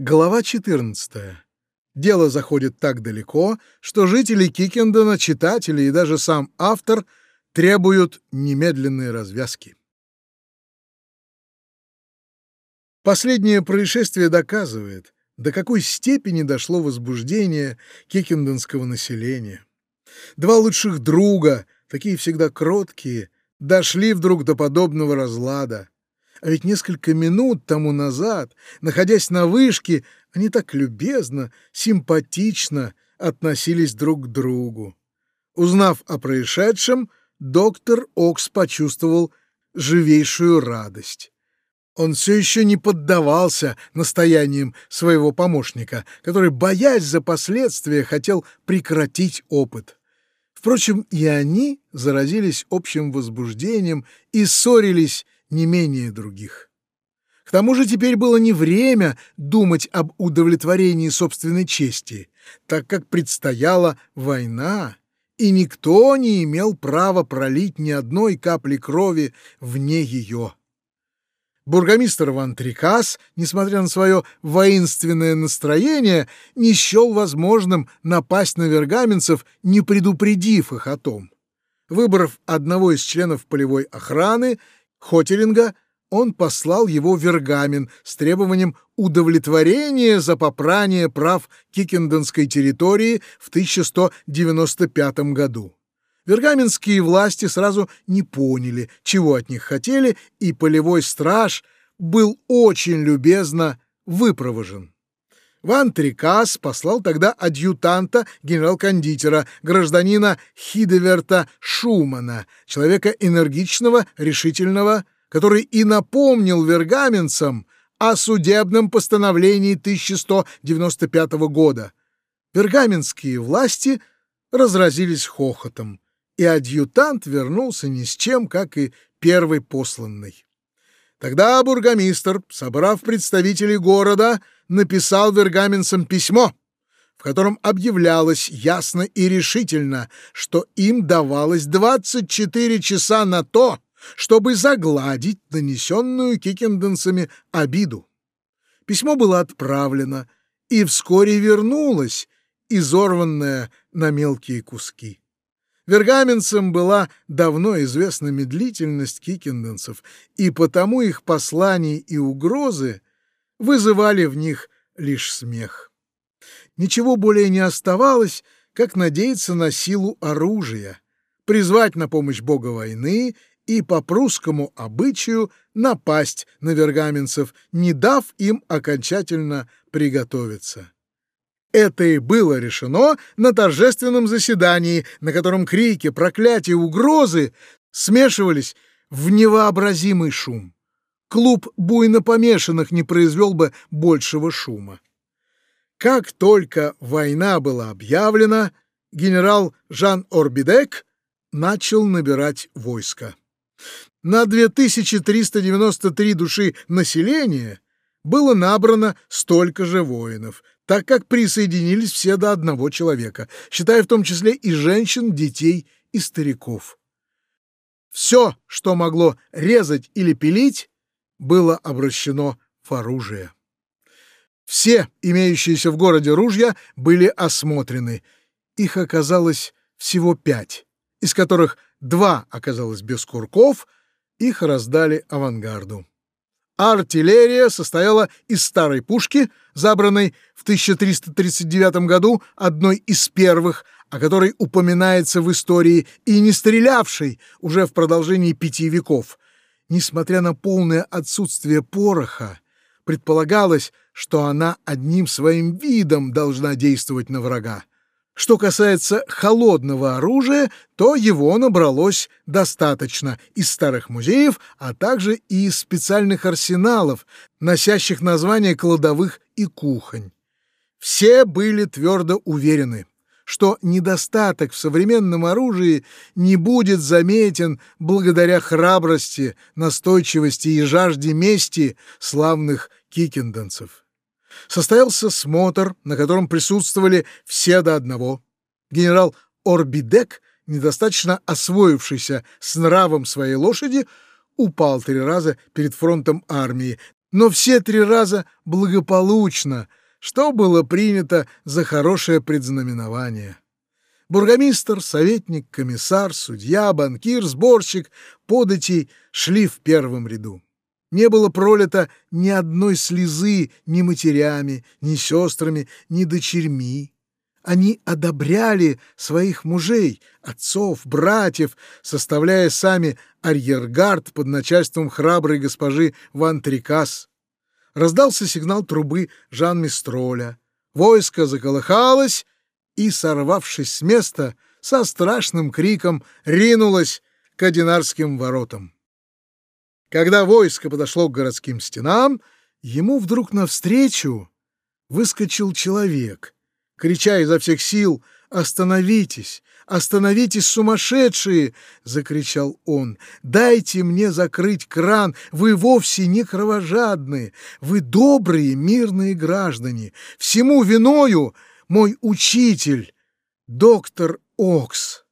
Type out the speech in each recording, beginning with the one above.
Глава 14. Дело заходит так далеко, что жители Кикендена, читатели и даже сам автор требуют немедленной развязки. Последнее происшествие доказывает, до какой степени дошло возбуждение кикенденского населения. Два лучших друга, такие всегда кроткие, дошли вдруг до подобного разлада. А ведь несколько минут тому назад, находясь на вышке, они так любезно, симпатично относились друг к другу. Узнав о происшедшем, доктор Окс почувствовал живейшую радость. Он все еще не поддавался настояниям своего помощника, который, боясь за последствия, хотел прекратить опыт. Впрочем, и они заразились общим возбуждением и ссорились не менее других. К тому же теперь было не время думать об удовлетворении собственной чести, так как предстояла война, и никто не имел права пролить ни одной капли крови вне ее. Бургомистр Ван Трикас, несмотря на свое воинственное настроение, не счел возможным напасть на вергаменцев, не предупредив их о том. Выбрав одного из членов полевой охраны, Хотелинга, он послал его в Вергамен с требованием удовлетворения за попрание прав Кикенденской территории в 1195 году. Вергаменские власти сразу не поняли, чего от них хотели, и полевой страж был очень любезно выпровожен. Ван Трикас послал тогда адъютанта генерал-кондитера, гражданина Хидеверта Шумана, человека энергичного, решительного, который и напомнил вергаменцам о судебном постановлении 1195 года. Вергаменские власти разразились хохотом, и адъютант вернулся ни с чем, как и первый посланный. Тогда бургомистр, собрав представителей города, написал вергаменцам письмо, в котором объявлялось ясно и решительно, что им давалось 24 часа на то, чтобы загладить нанесенную кикенденцами обиду. Письмо было отправлено и вскоре вернулось, изорванное на мелкие куски. Вергаменцам была давно известна медлительность кикенденцев, и потому их послания и угрозы вызывали в них лишь смех. Ничего более не оставалось, как надеяться на силу оружия, призвать на помощь бога войны и по прусскому обычаю напасть на вергаменцев, не дав им окончательно приготовиться. Это и было решено на торжественном заседании, на котором крики, проклятия, угрозы смешивались в невообразимый шум. Клуб буйно помешанных не произвел бы большего шума. Как только война была объявлена, генерал Жан Орбидек начал набирать войско. На 2393 души населения было набрано столько же воинов, так как присоединились все до одного человека, считая в том числе и женщин, детей и стариков. Все, что могло резать или пилить, было обращено в оружие. Все имеющиеся в городе ружья были осмотрены. Их оказалось всего пять, из которых два оказалось без курков, их раздали авангарду. Артиллерия состояла из старой пушки, забранной в 1339 году одной из первых, о которой упоминается в истории, и не стрелявшей уже в продолжении пяти веков. Несмотря на полное отсутствие пороха, предполагалось, что она одним своим видом должна действовать на врага. Что касается холодного оружия, то его набралось достаточно из старых музеев, а также и из специальных арсеналов, носящих названия кладовых и кухонь. Все были твердо уверены, что недостаток в современном оружии не будет заметен благодаря храбрости, настойчивости и жажде мести славных кикенденцев состоялся смотр, на котором присутствовали все до одного. Генерал Орбидек, недостаточно освоившийся с нравом своей лошади, упал три раза перед фронтом армии, но все три раза благополучно, что было принято за хорошее предзнаменование. Бургомистр, советник, комиссар, судья, банкир, сборщик, податей шли в первом ряду. Не было пролито ни одной слезы ни матерями, ни сестрами, ни дочерьми. Они одобряли своих мужей, отцов, братьев, составляя сами арьергард под начальством храброй госпожи Ван Трикас. Раздался сигнал трубы Жан-Мистроля. Войско заколыхалось и, сорвавшись с места, со страшным криком ринулось к Одинарским воротам. Когда войско подошло к городским стенам, ему вдруг навстречу выскочил человек, крича изо всех сил «Остановитесь! Остановитесь, сумасшедшие!» — закричал он. «Дайте мне закрыть кран! Вы вовсе не кровожадные! Вы добрые, мирные граждане! Всему виною мой учитель, доктор Окс!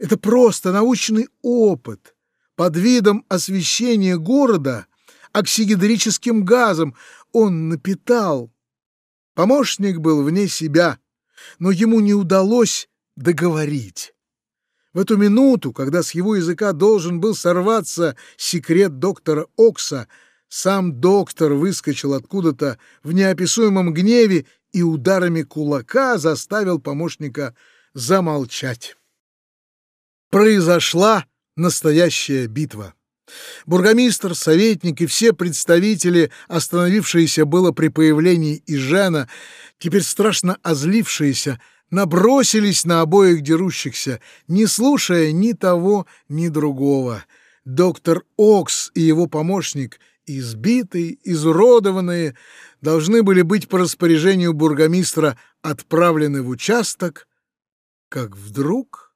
Это просто научный опыт!» Под видом освещения города оксигидрическим газом он напитал. Помощник был вне себя, но ему не удалось договорить. В эту минуту, когда с его языка должен был сорваться секрет доктора Окса, сам доктор выскочил откуда-то в неописуемом гневе и ударами кулака заставил помощника замолчать. Произошла настоящая битва. Бургомистр, советник и все представители, остановившиеся было при появлении Ижена, теперь страшно озлившиеся, набросились на обоих дерущихся, не слушая ни того, ни другого. Доктор Окс и его помощник, избитые, изуродованные, должны были быть по распоряжению бургомистра отправлены в участок, как вдруг